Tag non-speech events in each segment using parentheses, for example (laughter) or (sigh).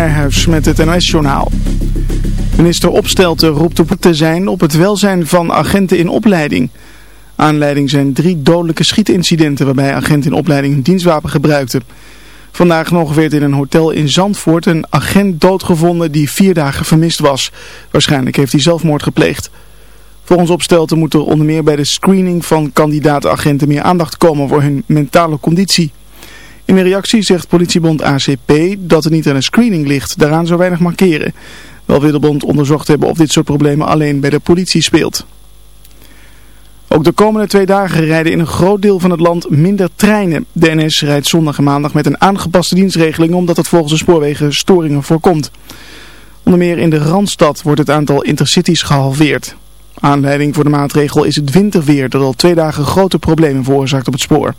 Nijhuis met het NOS-journaal. Minister Opstelten roept op te zijn op het welzijn van agenten in opleiding. Aanleiding zijn drie dodelijke schietincidenten waarbij agenten in opleiding een dienstwapen gebruikten. Vandaag nog werd in een hotel in Zandvoort een agent doodgevonden die vier dagen vermist was. Waarschijnlijk heeft hij zelfmoord gepleegd. Volgens Opstelten moet er onder meer bij de screening van kandidaat-agenten meer aandacht komen voor hun mentale conditie. In een reactie zegt politiebond ACP dat het niet aan een screening ligt, daaraan zo weinig markeren. Wel wil de bond onderzocht hebben of dit soort problemen alleen bij de politie speelt. Ook de komende twee dagen rijden in een groot deel van het land minder treinen. De NS rijdt zondag en maandag met een aangepaste dienstregeling omdat het volgens de spoorwegen storingen voorkomt. Onder meer in de Randstad wordt het aantal intercities gehalveerd. Aanleiding voor de maatregel is het winterweer dat al twee dagen grote problemen veroorzaakt op het spoor.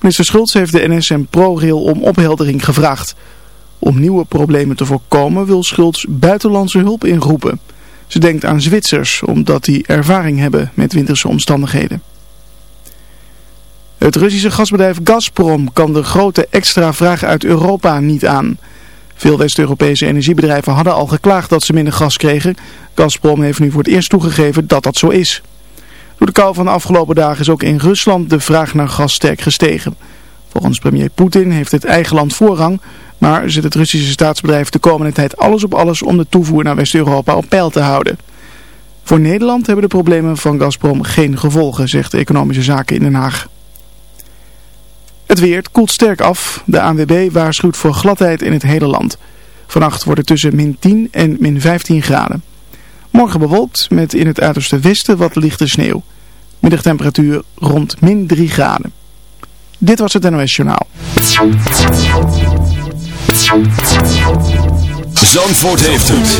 Minister Schultz heeft de NS en ProRail om opheldering gevraagd. Om nieuwe problemen te voorkomen wil Schultz buitenlandse hulp inroepen. Ze denkt aan Zwitsers, omdat die ervaring hebben met winterse omstandigheden. Het Russische gasbedrijf Gazprom kan de grote extra vraag uit Europa niet aan. Veel West-Europese energiebedrijven hadden al geklaagd dat ze minder gas kregen. Gazprom heeft nu voor het eerst toegegeven dat dat zo is. Door de kou van de afgelopen dagen is ook in Rusland de vraag naar gas sterk gestegen. Volgens premier Poetin heeft het eigen land voorrang, maar zet het Russische staatsbedrijf de komende tijd alles op alles om de toevoer naar West-Europa op peil te houden. Voor Nederland hebben de problemen van Gazprom geen gevolgen, zegt de Economische Zaken in Den Haag. Het weer koelt sterk af. De ANWB waarschuwt voor gladheid in het hele land. Vannacht wordt het tussen min 10 en min 15 graden. Morgen bewolkt met in het uiterste westen wat lichte sneeuw. Middagtemperatuur rond min 3 graden. Dit was het NOS Journaal. Zandvoort heeft het.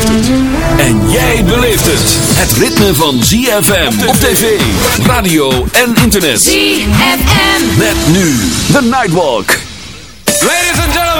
En jij beleeft het. Het ritme van ZFM op tv, radio en internet. ZFM. Met nu The Nightwalk. Ladies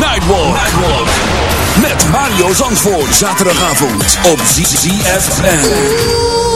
Nightwalk. Met Mario Zandvoort. Zaterdagavond op ZFM.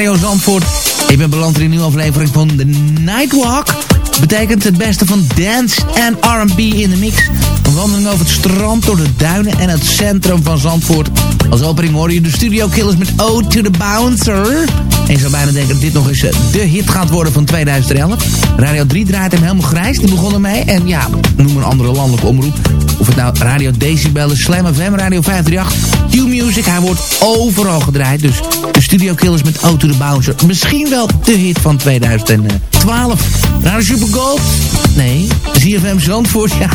Radio Zandvoort. Ik ben beland in een nieuwe aflevering van The Nightwalk. Betekent het beste van dance en R&B in de mix. Een wandeling over het strand, door de duinen en het centrum van Zandvoort. Als opening hoor je de Studio Killers met O to the Bouncer. En je zou bijna denken dat dit nog eens eh, de hit gaat worden van 2011. Radio 3 draait hem helemaal grijs, die begonnen mee. En ja, noem een andere landelijke omroep. Of het nou Radio Decibel is, Slam FM, Radio 538, Q-Music. Hij wordt overal gedraaid. Dus de Studio Killers met Auto de Bouncer. Misschien wel de hit van 2000. 12. Naar Super Gold? Nee. ZFM Zandvoort, ja.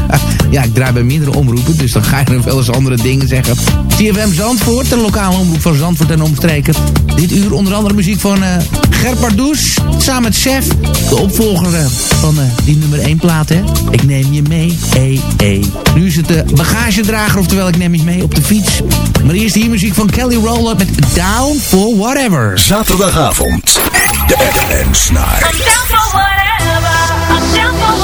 (laughs) ja, ik draai bij meerdere omroepen, dus dan ga je nog wel eens andere dingen zeggen. ZFM Zandvoort, de lokale omroep van Zandvoort en omstreken. Dit uur onder andere muziek van eh, uh, douche. samen met Chef. De opvolger eh, van eh, die nummer 1 plaat, hè. Ik neem je mee, ee, ee. Nu is het de bagagedrager, oftewel ik neem je mee op de fiets. Maar eerst hier muziek van Kelly Rowland met Down for Whatever. Zaterdagavond. I'm down for whatever. I'm down for whatever.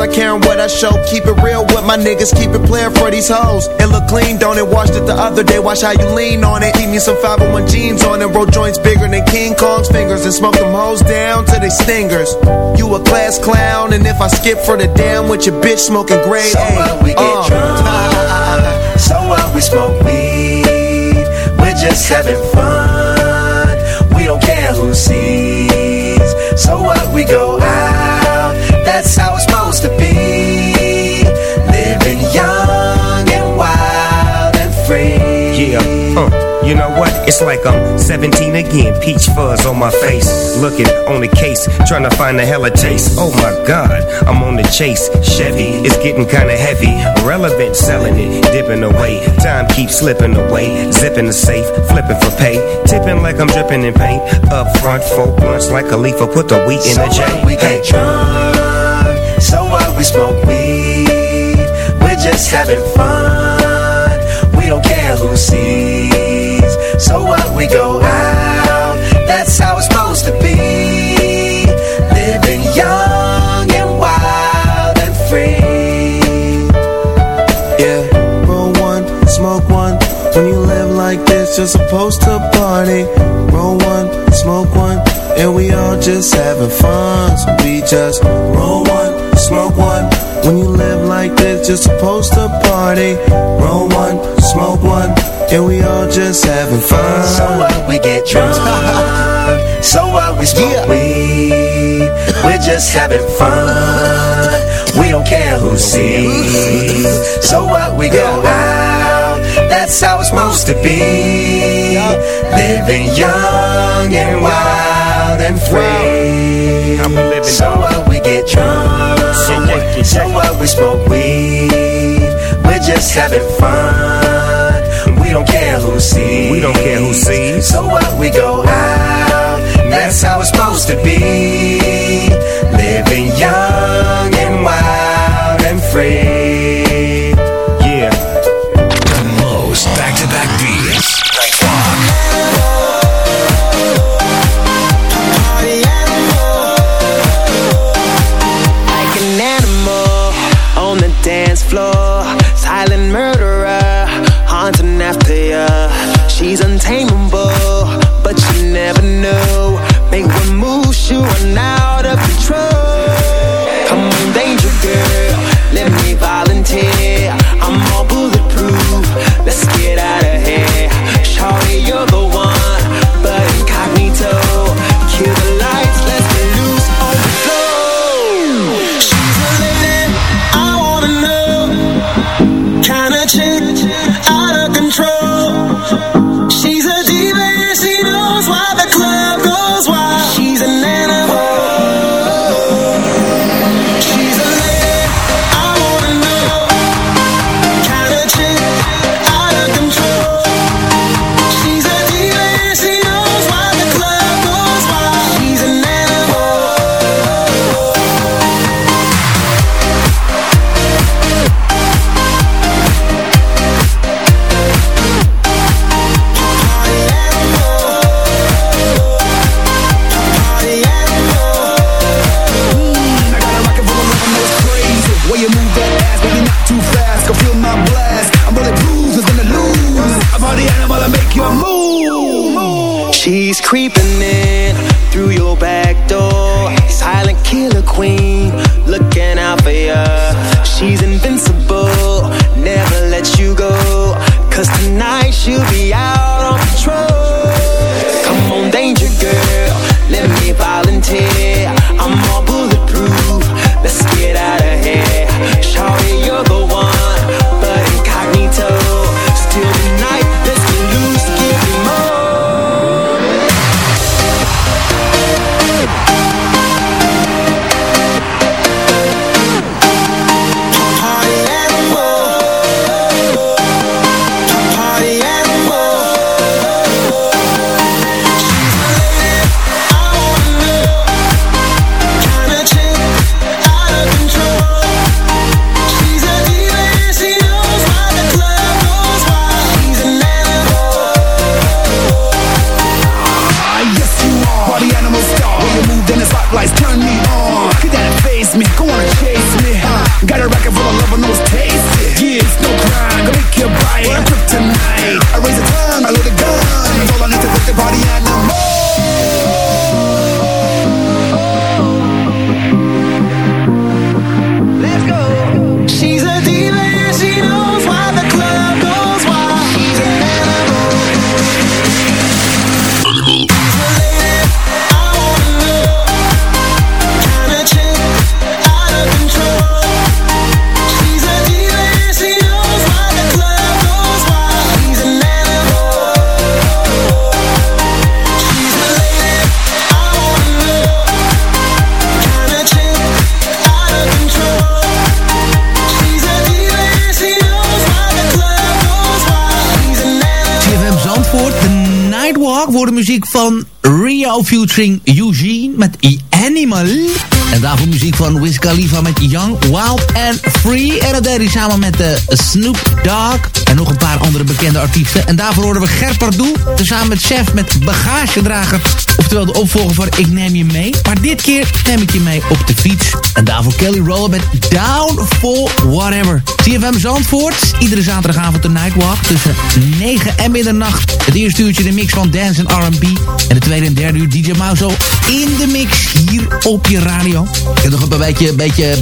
not caring what I show. Keep it real with my niggas, keep it playing for these hoes. It look clean, don't it? Washed it the other day, watch how you lean on it. Keep me some 501 jeans on and roll joints bigger than King Kong's fingers and smoke them hoes down to they stingers. You a class clown, and if I skip for the damn with your bitch smoking grade So A. what we get uh. drunk, so what we smoke weed, we're just having fun. We don't care who sees. So what we go out, that's how it's supposed to be. Living young and wild and free. Yeah, uh. You know what? It's like I'm 17 again, peach fuzz on my face. Looking on the case, trying to find a hella taste. Oh my god, I'm on the chase. Chevy, it's getting kinda heavy. Relevant, selling it, dipping away. Time keeps slipping away. Zipping the safe, flipping for pay. Tipping like I'm dripping in paint. Up front, four blunts like a leaf, put the wheat in so the J. We get drunk, so what we smoke weed. We're just having fun. We don't care who sees. So what we go out, that's how it's supposed to be. Living young and wild and free. Yeah, roll one, smoke one. When you live like this, you're supposed to party. Roll one, smoke one, and we all just having fun. So we just roll one, you're supposed to party. Roll one, smoke one, and we all just having fun. So what we get drunk, (laughs) so what we smoke weed. We're just having fun. We don't care who sees. So what we go out, that's how it's supposed to be. Living young and wild and free. I'm living So what we get drunk, so what we smoke weed. We're just having fun. We don't care who sees. We don't care who sees. So what we go out, that's how it's supposed to be. Living young and wild and free. Untamable, but you never know. Make one move, run out of control. Come on, danger girl, let me volunteer. I'm all bulletproof. Let's get out of here. You're the one, but incognito. Kill the lights, let's loose on the floor. She's a lady, I wanna know. Kinda chick, out of control. mais qu'on van Rio featuring Eugene met The Animal. En daarvoor muziek van Wiz Khalifa met Young, Wild and Free. En dat deed hij samen met uh, Snoop Dogg. En nog een paar andere bekende artiesten. En daarvoor horen we Ger Pardoel. Samen met Chef met Bagagedrager. Oftewel de opvolger van Ik Neem Je Mee. Maar dit keer neem ik je mee op de fiets. En daarvoor Kelly Roller met Down for Whatever. CFM Zandvoort. Iedere zaterdagavond de Nightwalk. Tussen 9 en middernacht. Het eerste uurtje de mix van dance en R&B. En de tweede en derde uur DJ Mauzo in de mix. Hier op je radio. Ik heb nog een beetje, beetje,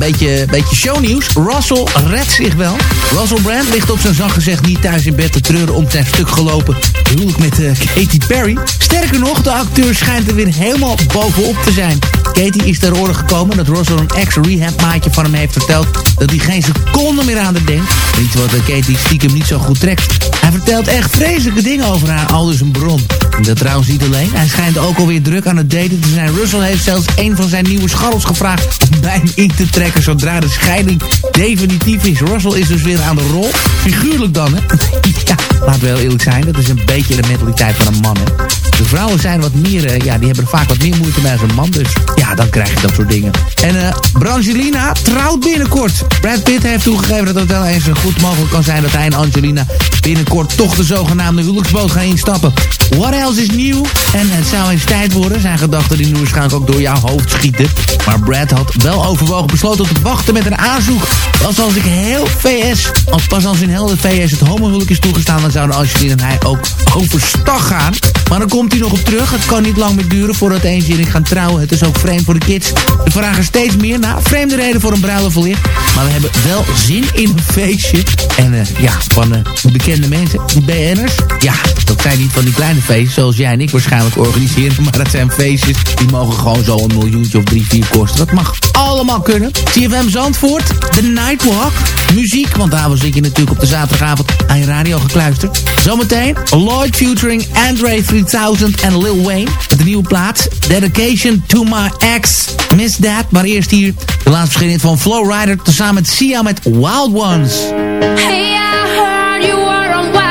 beetje, shownieuws. Russell redt zich wel. Russell Brand ligt op zijn zacht gezegd niet thuis in bed te treuren om zijn stuk gelopen huwelijk met uh, Katy Perry. Sterker nog, de acteur schijnt er weer helemaal bovenop te zijn. Katy is ter oren gekomen dat Russell een ex-rehab maatje van hem heeft verteld dat hij geen seconde meer aan de denkt. Iets wat uh, Katy stiekem niet zo goed trekt. Hij vertelt echt vreselijke dingen over haar, al dus een bron. Dat trouwens niet alleen. Hij schijnt ook alweer druk aan het daten te zijn. Russell heeft zelfs een van zijn nieuwe scharrels gevraagd om bij hem in te trekken zodra de scheiding definitief is. Russell is dus weer aan de rol. Figuurlijk dan, hè? (laughs) ja, laten we heel eerlijk zijn. Dat is een beetje de mentaliteit van een man, hè? De vrouwen zijn wat meer, uh, ja, die hebben vaak wat meer moeite als een man. Dus ja, dan krijg je dat soort dingen. En uh, Brangelina trouwt binnenkort. Brad Pitt heeft toegegeven dat het wel eens goed mogelijk kan zijn dat hij en Angelina binnenkort toch de zogenaamde huwelijksboot gaan instappen. What else is nieuw? En het zou eens tijd worden. Zijn gedachten die nu waarschijnlijk ook door jouw hoofd schieten. Maar Brad had wel overwogen besloten te wachten met een aanzoek. Pas als ik heel VS, als pas als in heel VS het homohuwelijk is toegestaan, dan zouden Angelina en hij ook overstag gaan. Maar dan komt hij nog op terug. Het kan niet lang meer duren voordat eentje en ik gaan trouwen. Het is ook vreemd voor de kids. We vragen steeds meer naar vreemde reden voor een bruiloft wellicht. Maar we hebben wel zin in een feestje. En uh, ja, van uh, bekende mensen, die BN'ers. Ja, dat zijn niet van die kleine feestjes zoals jij en ik waarschijnlijk organiseren. Maar dat zijn feestjes die mogen gewoon zo een miljoentje of drie, vier kosten. Dat mag allemaal kunnen. CFM Zandvoort, The Nightwalk. Muziek, want daar zit je natuurlijk op de zaterdagavond aan je radio gekluisterd. Zometeen Lloyd featuring Andre 3000 en Lil Wayne. Met de nieuwe plaat Dedication to My Ex. Miss That, maar eerst hier de laatste verschijning van Flowrider... tezamen met Sia met Wild Ones. Hey, I heard you wild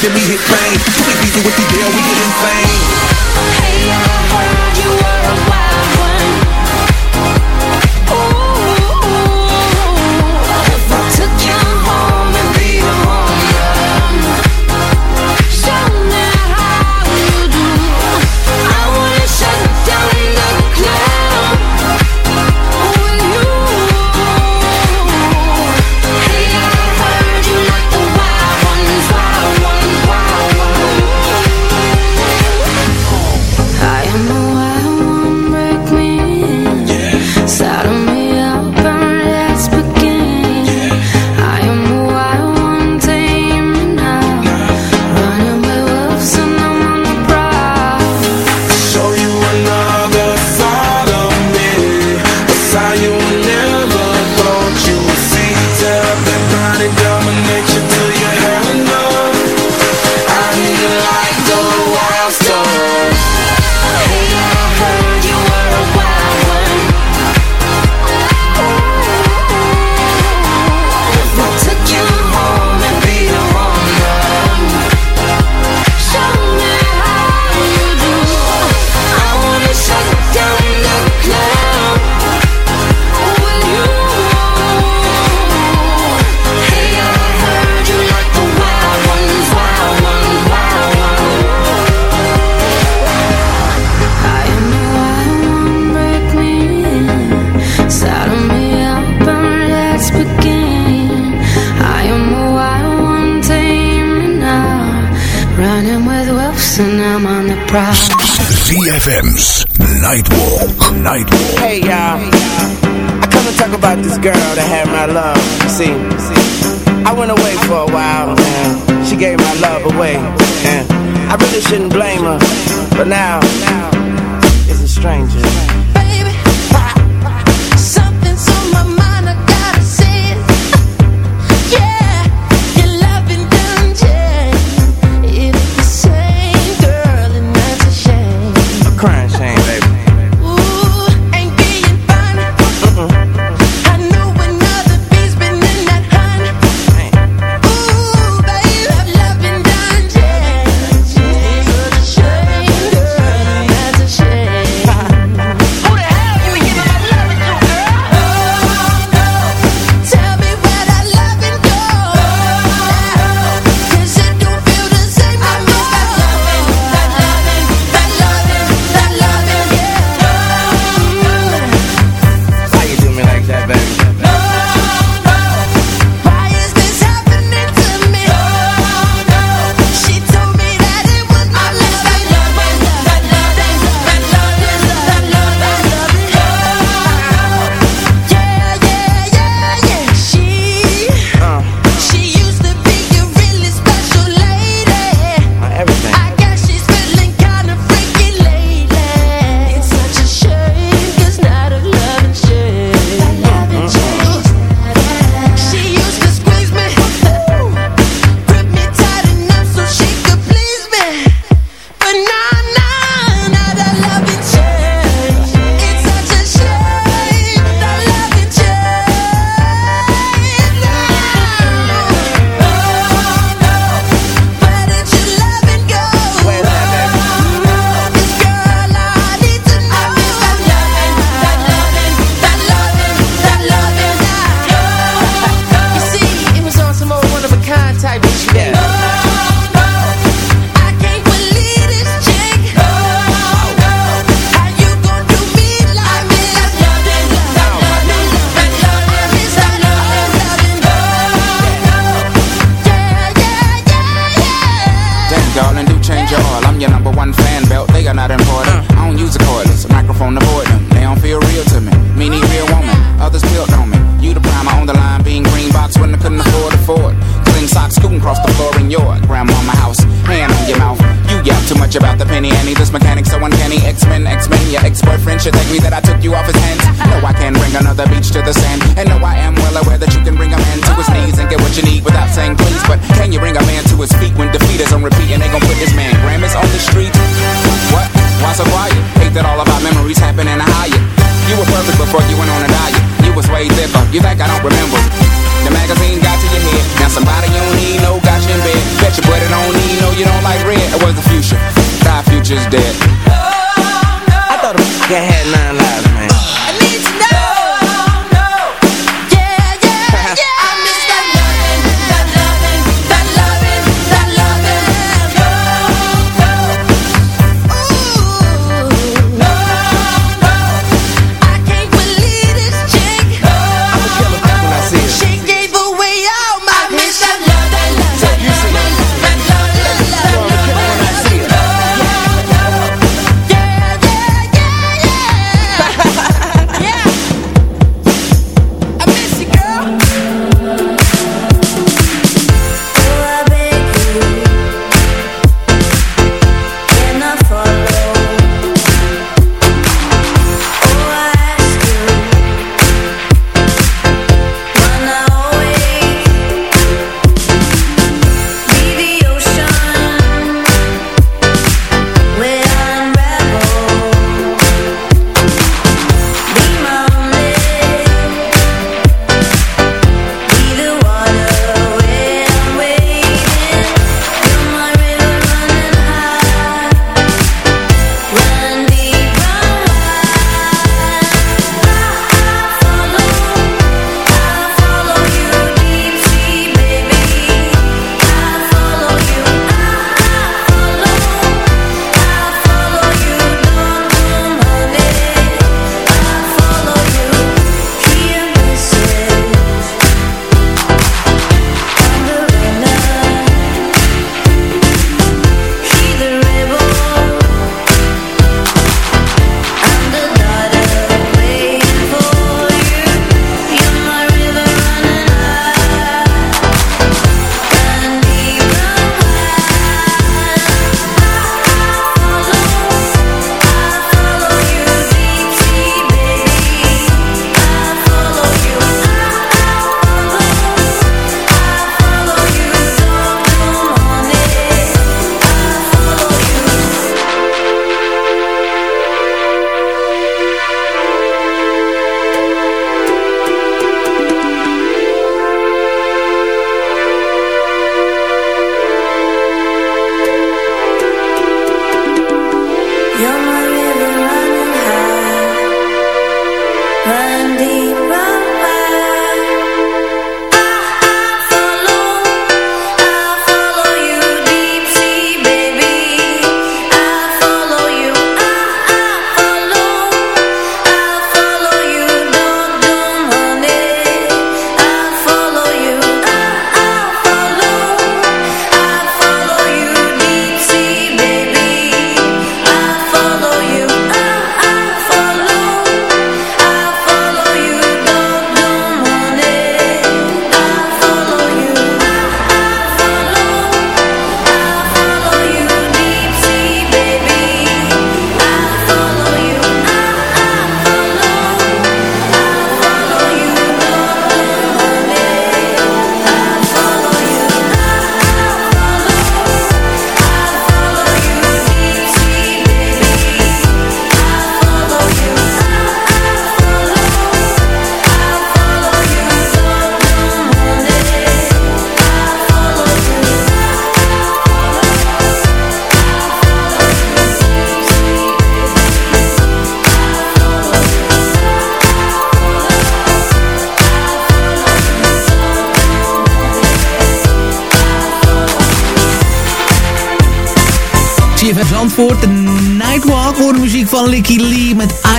Let me we hit fame.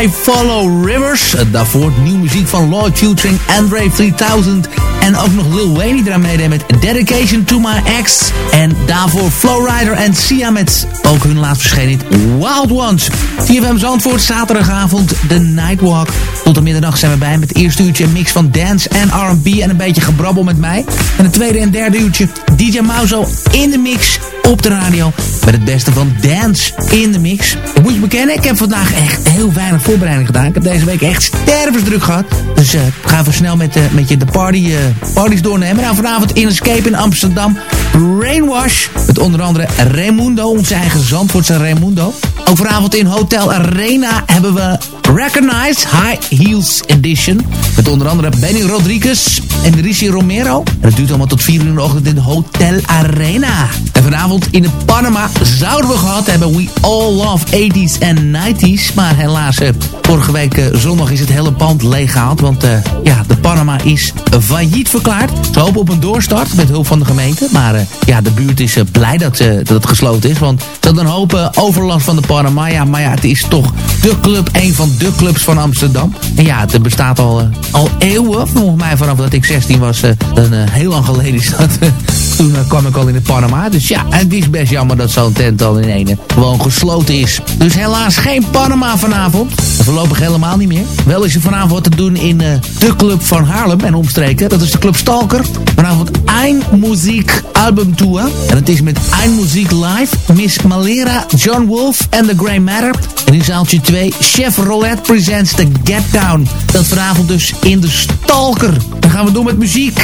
I Follow Rivers. Eh, Daarvoor nieuw muziek van Lloyd featuring Andre 3000. En ook nog Lil Wayne die eraan meedeed met Dedication to My Ex. En daarvoor Flowrider en Sia met ook hun laatst verschenen Wild Ones. CFM Zandvoort, zaterdagavond, de Nightwalk. Tot de middernacht zijn we bij met het eerste uurtje een mix van dance en R&B en een beetje gebrabbel met mij. En het tweede en derde uurtje DJ Mauzo in de mix op de radio. Met het beste van dance in de mix. Moet je bekennen, ik heb vandaag echt heel weinig voorbereiding gedaan. Ik heb deze week echt stervensdruk gehad. Dus eh gaan we snel met, eh, met je de party, eh, parties doornemen. Nou, vanavond in Escape in Amsterdam. Brainwash. Met onder andere Raimundo, onze eigen Zandvoortse Raimundo. Ook vanavond in Hotel Arena hebben we Recognize High Heels Edition. Met onder andere Benny Rodriguez en Rishi Romero. En dat duurt allemaal tot 4 uur in de ochtend in Hotel Arena. En vanavond in de Panama zouden we gehad hebben We All Love 80s en 90s. Maar helaas, eh, vorige week eh, zondag is het hele pand leeggehaald. Want eh, ja, de Panama is failliet verklaard. Ze hopen op een doorstart met hulp van de gemeente. Maar eh, ja, de buurt is blij dat, dat het gesloten is. Want ze hadden een hoop overlast van de Panama. Ja, maar ja, het is toch de club, een van de clubs van Amsterdam. En ja, het bestaat al, al eeuwen. Volgens mij vanaf dat ik 16 was. eh, dan, eh, heel lang geleden is eh, (laughs) toen eh, kwam ik al in de Panama. Dus ja, het is best jammer dat zo'n tent dan in ene gewoon gesloten is. Dus helaas geen Panama vanavond. Voorlopig helemaal niet meer. Wel is er vanavond wat te doen in eh, de club van Haarlem en omstreken. Dat is de club Stalker. Vanavond Ein Muziek Album Tour. En het is met Ein Muziek Live. Miss Malera, John Wolf en The Grey Matter. En in zaaltje 2 Chef Roulette presents The Get Down. Dat vanavond dus in de Stalker. Dan gaan we door met muziek.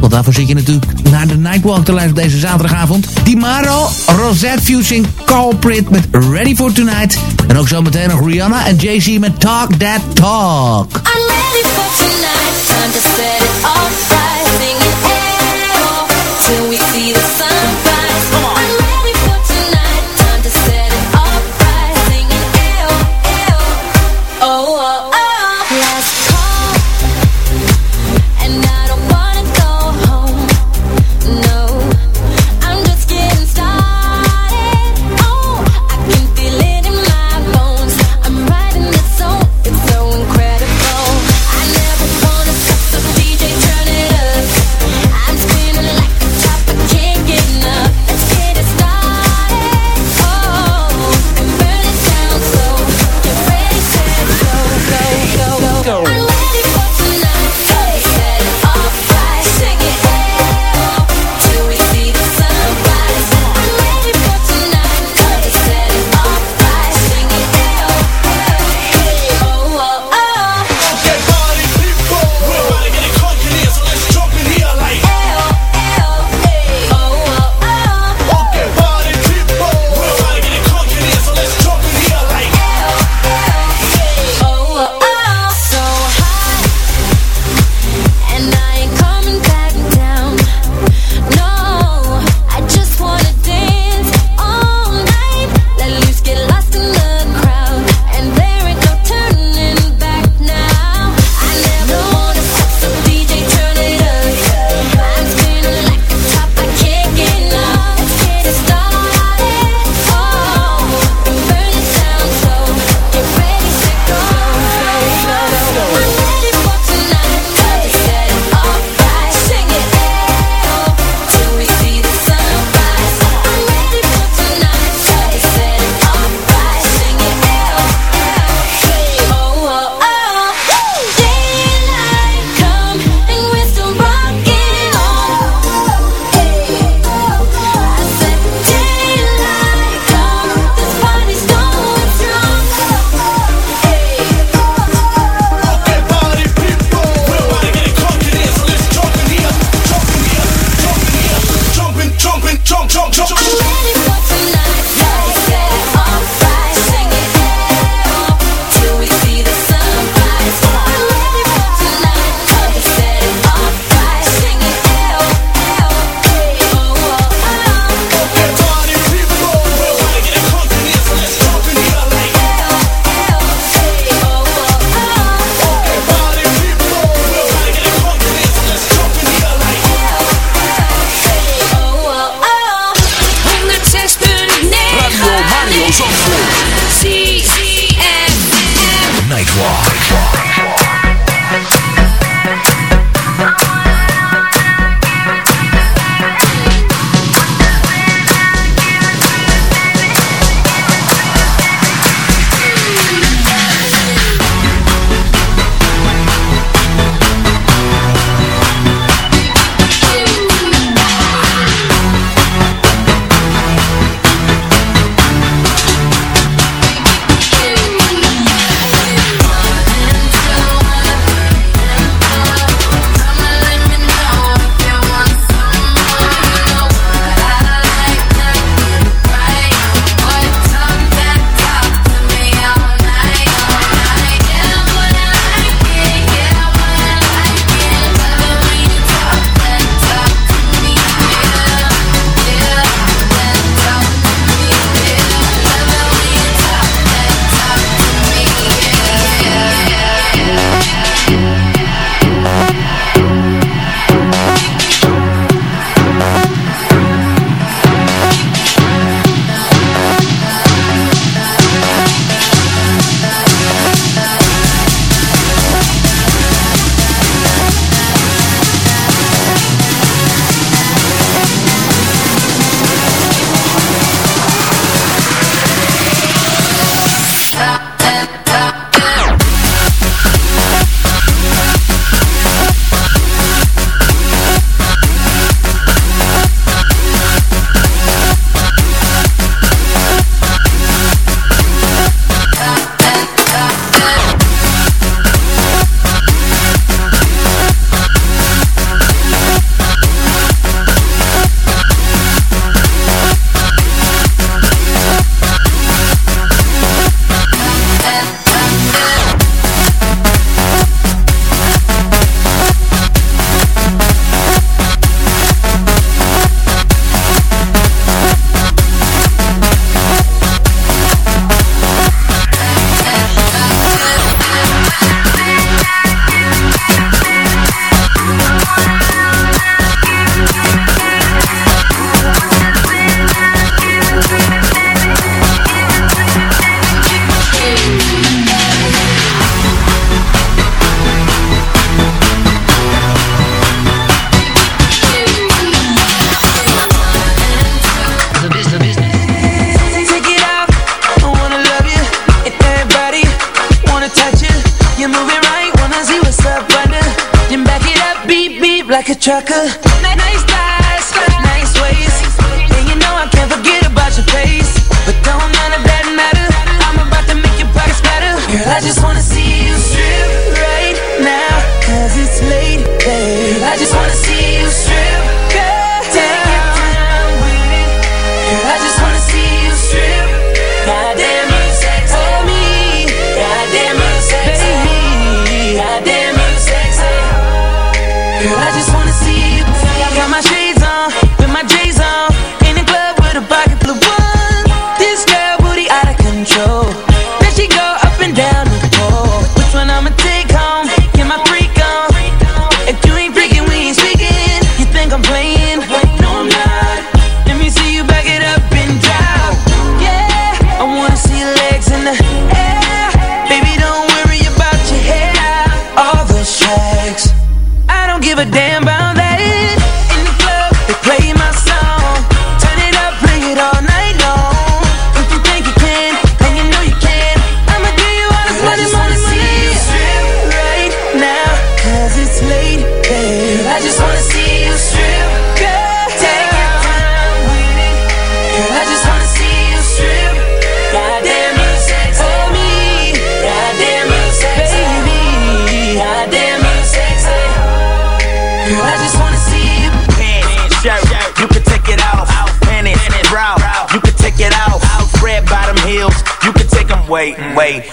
Want daarvoor zit je natuurlijk naar de Nightwalk te luisteren deze zaterdagavond. Dimaro, Rosette Fusing, Culprit met Ready for Tonight. En ook zometeen nog Rihanna en Jay-Z met Talk That Talk.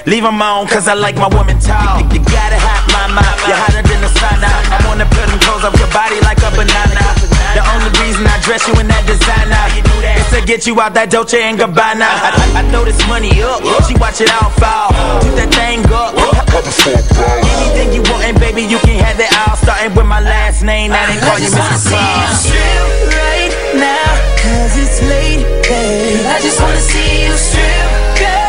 Leave them on, cause I like my woman tall. You, you gotta hot mind, you're hotter than a sauna. I wanna put them clothes up your body like a banana. The only reason I dress you in that designer is to get you out that Dolce and Gabbana. I, I, I throw this money up, she watch it all fall. Do that thing up. Anything you want, and baby, you can have it all. Starting with my last name, I didn't call you Mrs. Claus right now, cause it's late, babe. I just wanna see you strip, girl.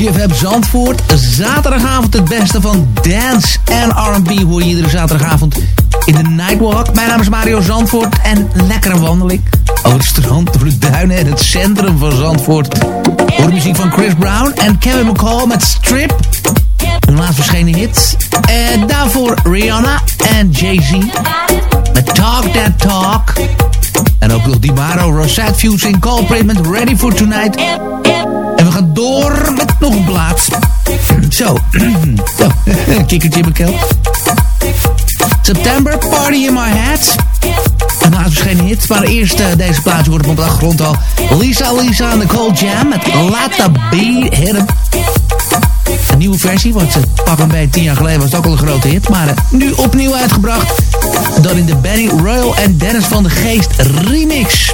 CFM Zandvoort. Zaterdagavond het beste van dance en R&B hoor je iedere zaterdagavond in de Nightwalk. Mijn naam is Mario Zandvoort en lekkere wandeling over het strand, de duinen en het centrum van Zandvoort. Hoor de muziek van Chris Brown en Kevin McCall met Strip. Hun laatst verschenen hits. En daarvoor Rihanna en Jay-Z met Talk That Talk. En ook nog Dimaro, Rosette Fusing, Culprit met Ready For Tonight. Door met nog een plaats. Zo, (clears throat) zo, (clears throat) kikkertje. September, Party in My Hat. En laatst verschenen hits, maar eerst uh, deze plaats wordt op de achtergrond al. Lisa Lisa en de Cold Jam met Beat Hit 'em. Een nieuwe versie, want ze pak een beetje tien jaar geleden was het ook al een grote hit. Maar uh, nu opnieuw uitgebracht. Dan in de Benny Royal en Dennis van de Geest remix.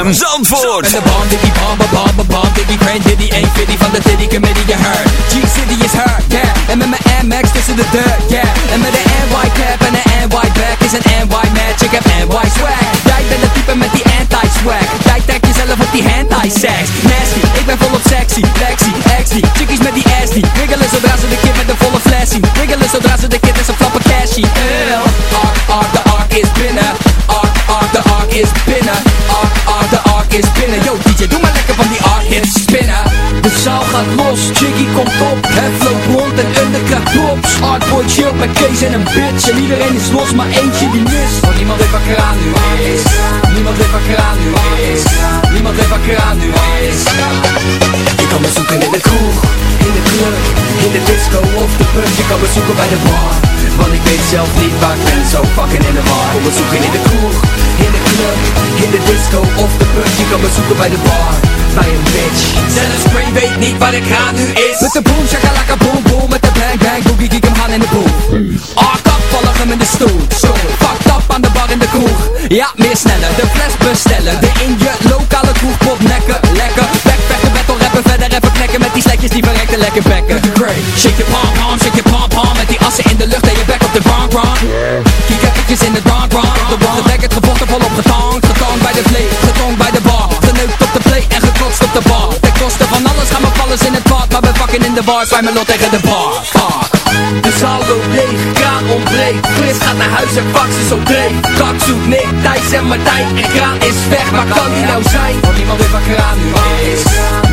ZFM Zandvoort. En de bom, diggy bom, bom, bom, bom, bom, diggy grand, diddy, ain't fitty van de Diddy committee, je heard. G-City is her, yeah. En met mijn Amex tussen de deur, yeah. En met een NY cap en een NY back is een NY match, ik heb NY swag. Jij bent de type met die anti-swag. Jij trekt jezelf op die anti-sex. Nasty, ik ben volop sexy, flexy, XD. Chickies met die die wiggelen zodra ze de kid met de volle zien. Wiggelen zodra ze de kid en ze flappen cashy. L, ark, ark, de ark is binnen. Ark, ark, de ark is binnen. Is. Yo DJ, doe maar lekker van die ark hits spinnen. De zaal gaat los, Jiggy komt op. Het loopt rond en undercut drops. Artboy chill met Kees en een bitch. En iedereen is los, maar eentje die mist. Oh, niemand weet wat kraan nu is. Niemand weet wat kraan nu is. Niemand weet wat kraan nu is. Je kan me zoeken in de kroeg, in de club, in de disco of de pub. Je kan me zoeken bij de bar, want ik weet zelf niet waar ik ben. Zo fucking in de war. Kom me zoeken in de kroeg, in de disco of de pub. Je kan me zoeken bij de bar, bij een bitch. Zelfs Brain weet niet wat ik ga nu is. Met de boom, shakalaka boom boom. Met de bang bang boogie kiek hem aan in de boom Ah, kap, volg hem in de stoel. Zo, fucked up aan de bar in de kroeg. Ja, meer sneller, de fles bestellen. De in je lokale kroeg pop nekken Lekker, backpacken, battle rappen Verder even knekken. Met die slekjes die verrekte lekker bekken. Great, shake je pom pom, shake je pom in de bar, zwaai mijn lot tegen de bar De zaal loopt leeg, kraan ontbreekt Chris gaat naar huis en pakt ze zo dreef Kak zoekt Nick, Thijs en Martijn En kraan is weg, waar kan die nou zijn? Want niemand weet wat kraan nu is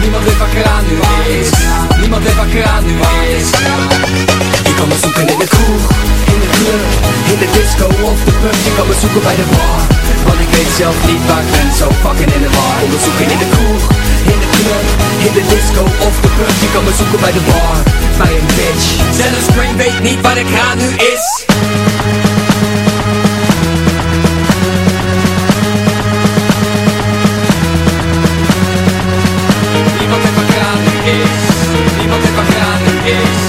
Niemand weet wat kraan nu is Niemand weet wat kraan nu is Je kan me zoeken in de kroeg, in de club, in de disco of de pub. Je kan me zoeken bij de bar, want ik weet zelf niet waar ik ben. Zo fucking in de war. Kom me zoeken in de kroeg, in de club, in de disco of de pub. Je kan me zoeken bij de bar, bij een bitch. Zelfs Brain weet niet wat ik ga nu is. Niemand weet wat kraan nu is. Niemand weet wat kraan nu is.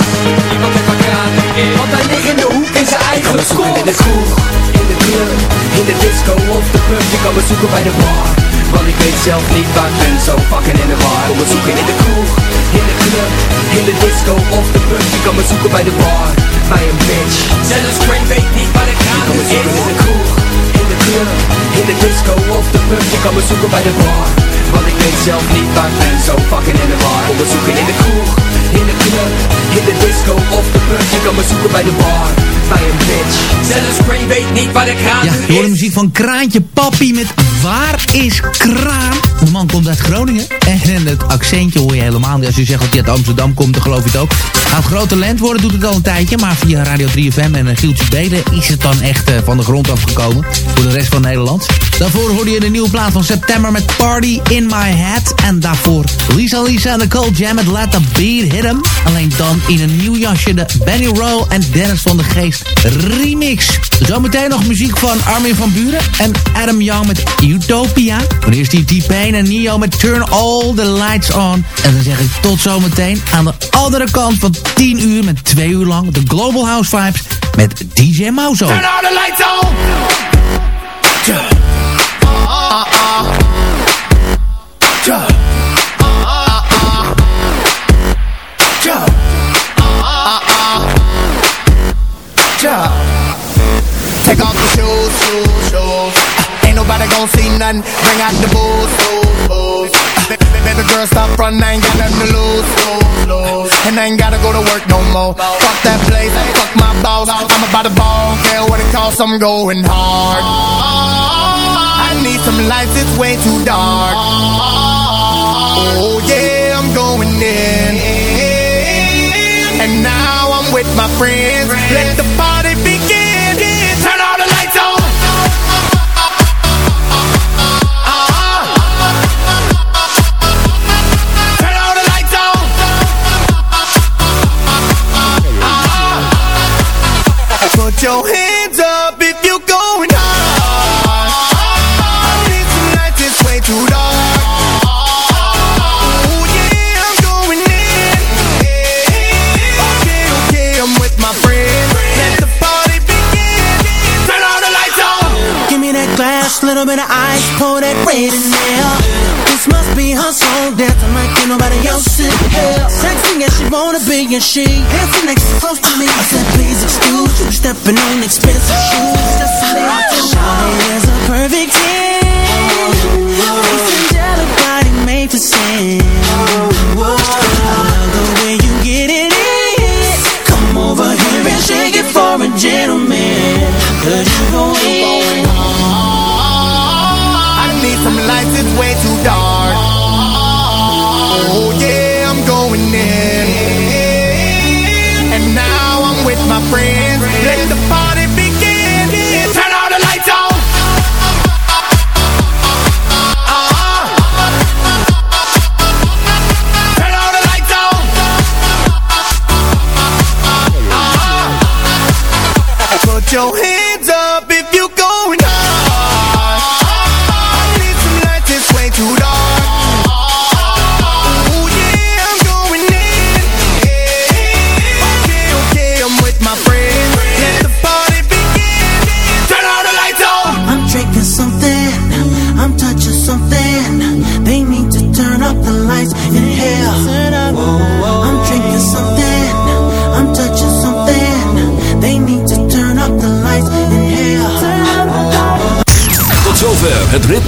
Niemand weet wat kraan nu is. Want hij ligt in de hoek in zijn eigen me zoeken in de kop kroeg, in de in de disco of de pub. Je kan me zoeken bij de bar, want ik weet zelf niet waar ik ben. Zo fucking in de war. Kom me zoeken in de kroeg, in de club, in de disco of de pub. Je kan me zoeken bij de bar, bij een bitch. Zelfs Brain weet niet wat ik ga zoeken in is de kroeg, in de club, in de disco of de pub. Je kan me zoeken bij de bar, want ik weet zelf niet waar ik ben. Zo fucking in de war. Kom me zoeken in de kroeg, in de club, in de disco of de pub. Je kan me zoeken bij de bar, bij een bitch. Zelfs weet niet wat ik ga Ja, je hoort de muziek van Kraantje Papi met Waar is Kraan? De man komt uit Groningen. En het accentje hoor je helemaal niet. Als je zegt dat hij uit Amsterdam komt, dan geloof je het ook. Nou, groot talent worden doet het al een tijdje. Maar via Radio 3FM en Gieltje Beden is het dan echt uh, van de grond afgekomen. Voor de rest van Nederland. Daarvoor hoorde je de nieuwe plaat van September met Party in My Head. En daarvoor Lisa Lisa en de Cold Jam met Let the Beat Hit 'em. Alleen dan in een nieuw jasje de Benny Rowe en Dennis van de Geest remix. Zometeen nog muziek van Armin van Buren en Adam Young met Utopia. Maar eerst die T-Pain en Neo met Turn All the Lights On. En dan zeg ik tot zometeen aan de andere kant van 10 uur met 2 uur lang de Global House Vibes met DJ Mauzo. Turn all the lights on! See. Bring out the booze, booze, booze. Baby, girl, stop front. I ain't got nothing to lose, lose, lose. And I ain't gotta go to work no more. Fuck that place, fuck my boss. I'm about to ball, care what it costs. I'm going hard. I need some lights, it's way too dark. Oh yeah, I'm going in. And now I'm with my friends. Let the your hands up if you're going hard. I need some lights, it's way too dark. Oh yeah, I'm going in. Okay, okay, I'm with my friends. Let the party begin. Turn all the lights on. Give me that glass, little bit of ice, pour that red in there. Her song, dancing like ain't nobody else in here. Sexy as she wanna be, and she dancing next to close to me. I said, please excuse you, stepping on expensive shoes. Just a little Shawty is a perfect ten. Face angelic body made for sin. I Love the way you get it in. Come over here and shake it for a gentleman. Cause you go in. I need some lights, it's way too dark. Oh yeah, I'm going in. And now I'm with my friends. Let the